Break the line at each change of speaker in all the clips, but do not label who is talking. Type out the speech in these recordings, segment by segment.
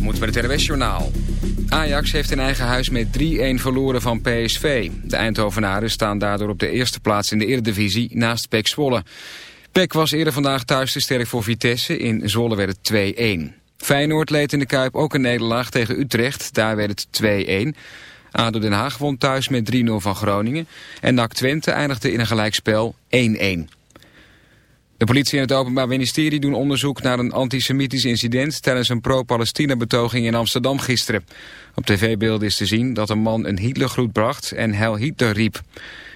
moet met het RWS Journaal. Ajax heeft in eigen huis met 3-1 verloren van PSV. De Eindhovenaren staan daardoor op de eerste plaats in de Eredivisie naast PEC Zwolle. PEC was eerder vandaag thuis te sterk voor Vitesse. In Zwolle werd het 2-1. Feyenoord leed in de Kuip ook een nederlaag tegen Utrecht. Daar werd het 2-1. ADO Den Haag won thuis met 3-0 van Groningen. En NAC Twente eindigde in een gelijkspel 1-1. De politie en het Openbaar Ministerie doen onderzoek naar een antisemitisch incident tijdens een pro-Palestina-betoging in Amsterdam gisteren. Op tv-beelden is te zien dat een man een Hitlergroet bracht en Heil Hitler riep.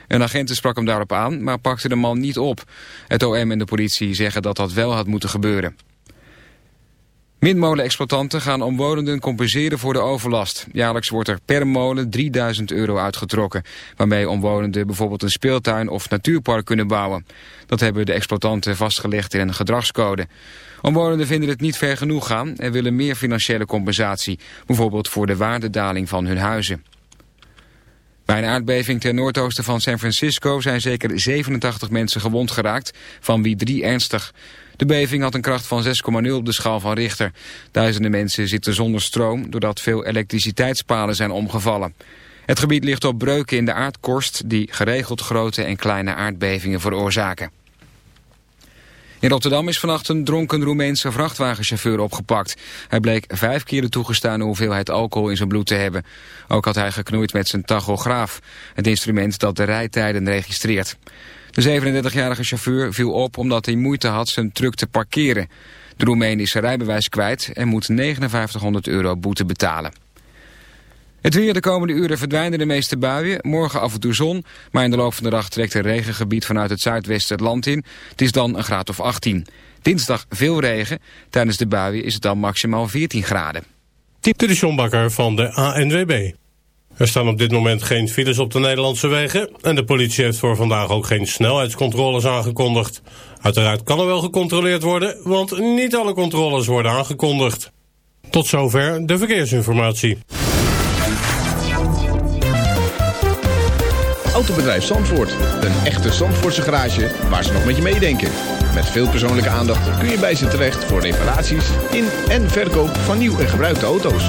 Een agent sprak hem daarop aan, maar pakte de man niet op. Het OM en de politie zeggen dat dat wel had moeten gebeuren. Windmolenexploitanten gaan omwonenden compenseren voor de overlast. Jaarlijks wordt er per molen 3000 euro uitgetrokken... waarmee omwonenden bijvoorbeeld een speeltuin of natuurpark kunnen bouwen. Dat hebben de exploitanten vastgelegd in een gedragscode. Omwonenden vinden het niet ver genoeg gaan en willen meer financiële compensatie... bijvoorbeeld voor de waardedaling van hun huizen. Bij een aardbeving ten noordoosten van San Francisco zijn zeker 87 mensen gewond geraakt, van wie drie ernstig. De beving had een kracht van 6,0 op de schaal van Richter. Duizenden mensen zitten zonder stroom doordat veel elektriciteitspalen zijn omgevallen. Het gebied ligt op breuken in de aardkorst die geregeld grote en kleine aardbevingen veroorzaken. In Rotterdam is vannacht een dronken Roemeense vrachtwagenchauffeur opgepakt. Hij bleek vijf keer de toegestane hoeveelheid alcohol in zijn bloed te hebben. Ook had hij geknoeid met zijn tachograaf, het instrument dat de rijtijden registreert. De 37-jarige chauffeur viel op omdat hij moeite had zijn truck te parkeren. De Roemeen is zijn rijbewijs kwijt en moet 5900 euro boete betalen. Het weer de komende uren verdwijnen de meeste buien. Morgen af en toe zon, maar in de loop van de dag trekt een regengebied vanuit het zuidwesten het land in. Het is dan een graad of 18. Dinsdag veel regen. Tijdens de buien is het dan maximaal 14 graden.
Dit is John van de ANWB. Er staan op dit moment geen files op de Nederlandse wegen... en de politie heeft voor vandaag ook geen snelheidscontroles aangekondigd. Uiteraard kan er wel gecontroleerd worden, want niet alle controles worden aangekondigd. Tot zover de verkeersinformatie.
Autobedrijf Zandvoort. Een echte Zandvoortse garage waar ze nog met je meedenken. Met veel persoonlijke aandacht kun je bij ze terecht voor reparaties in en verkoop van nieuw en gebruikte auto's.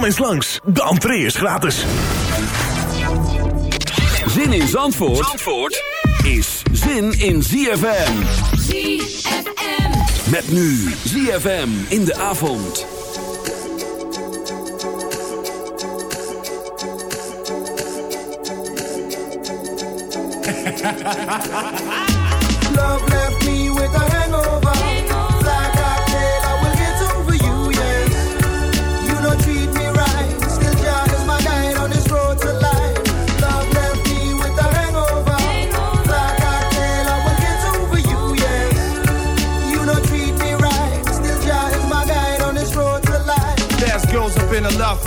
Kom eens langs, de entree is gratis.
Zin in Zandvoort, Zandvoort is zin in ZFM.
ZFM.
Met nu ZFM in de avond.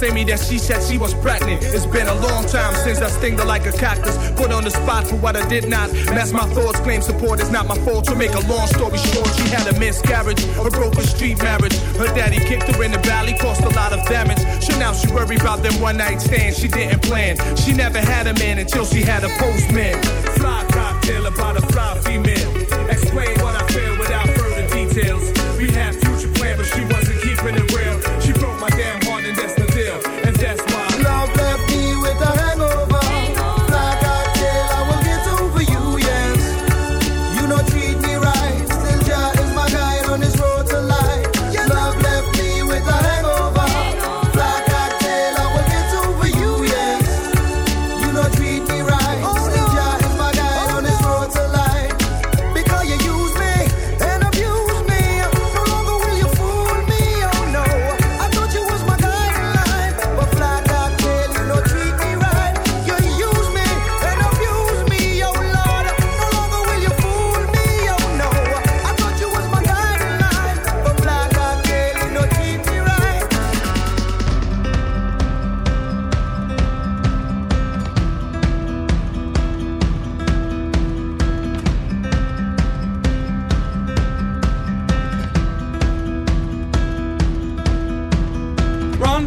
say me that she said she was pregnant. It's been a long time since I stinged her like a cactus. Put on the spot for what I did not. Mask my thoughts, claim support is not my fault. To make a long story short, she had a miscarriage, a broken street marriage. Her daddy kicked her in the valley, caused a lot of damage. So now she worry about them one night stands she didn't plan. She never had a man until she had a postman. Fly cocktail about a fly female. Explain what I feel without further details. We had future plans, but she wasn't keeping it real.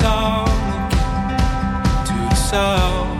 star to the south.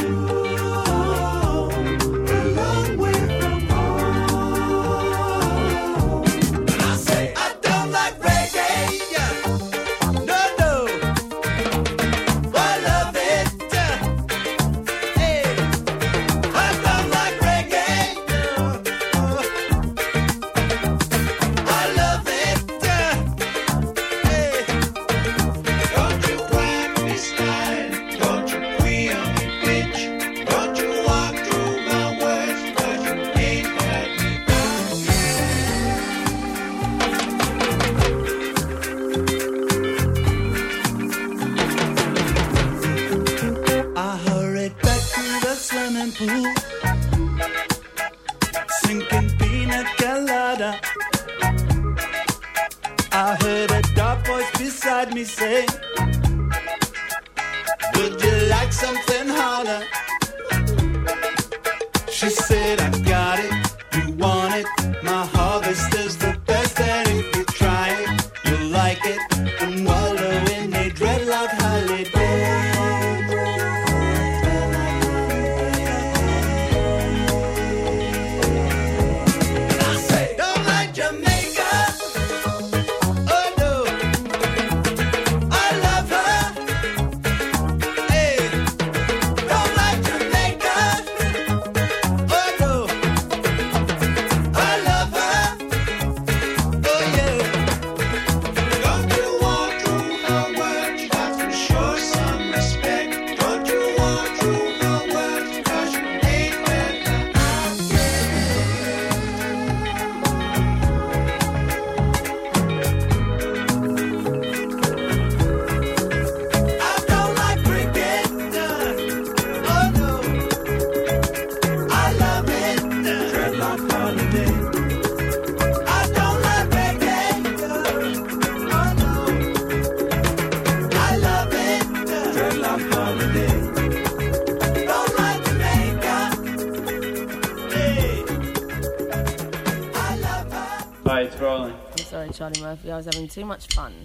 I
was having too much fun.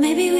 Maybe we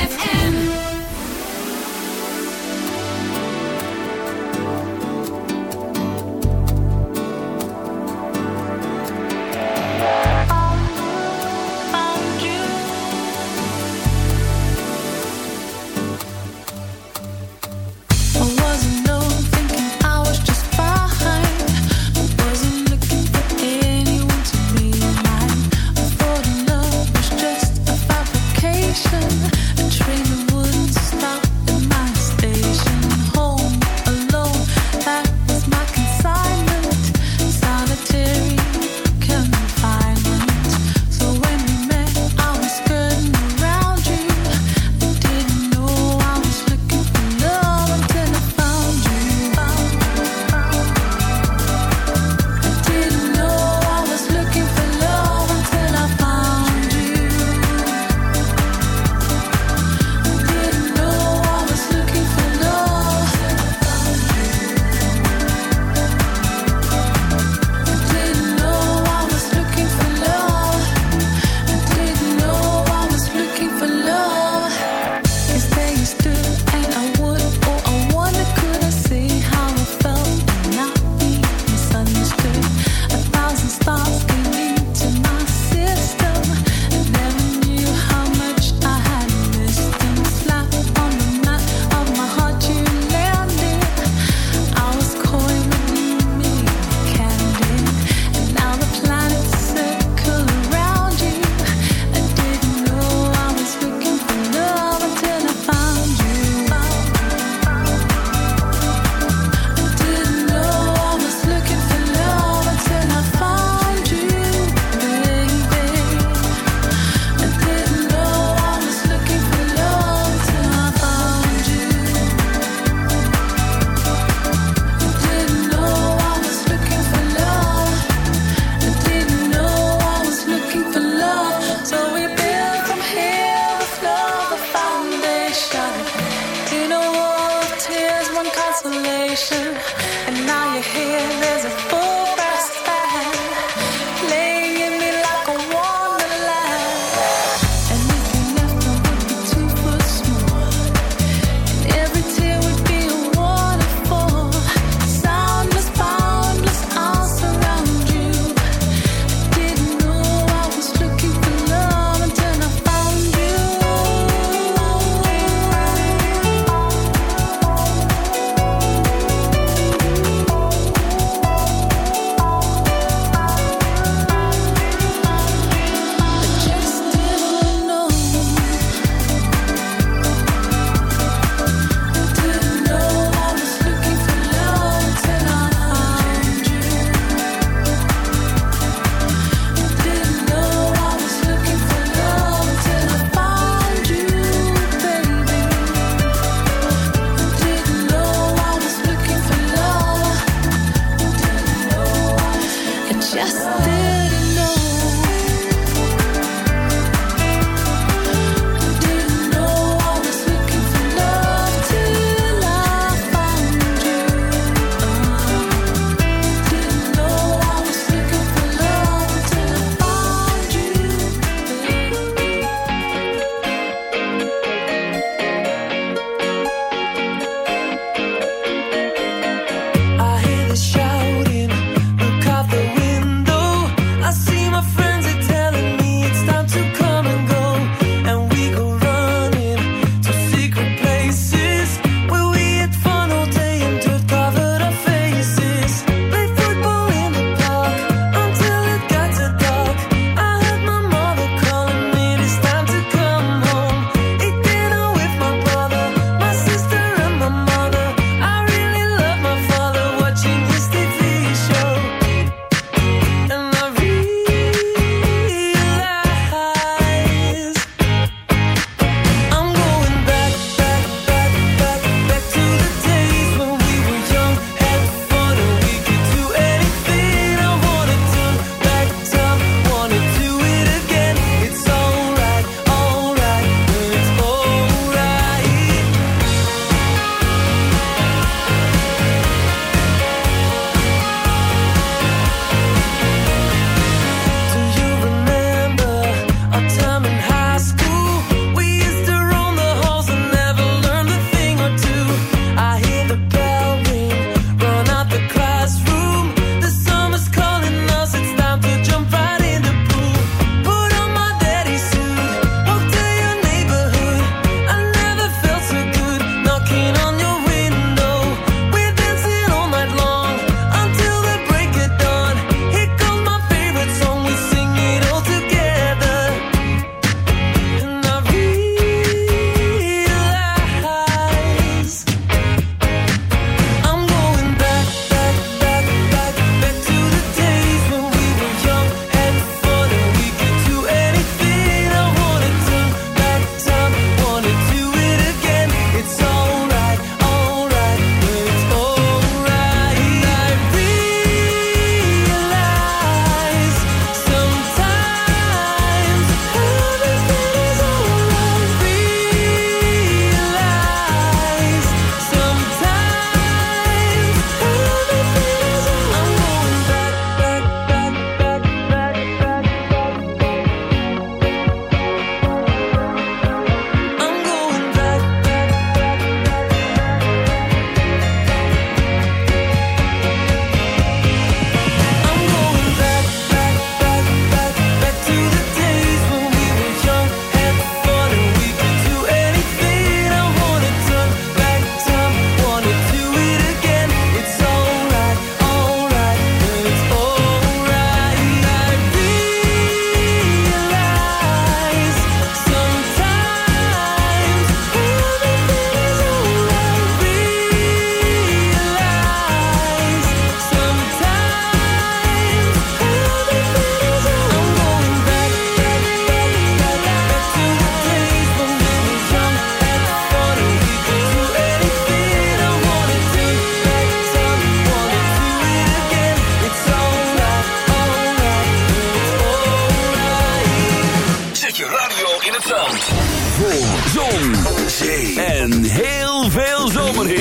Just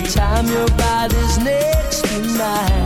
the time your body's next to mine.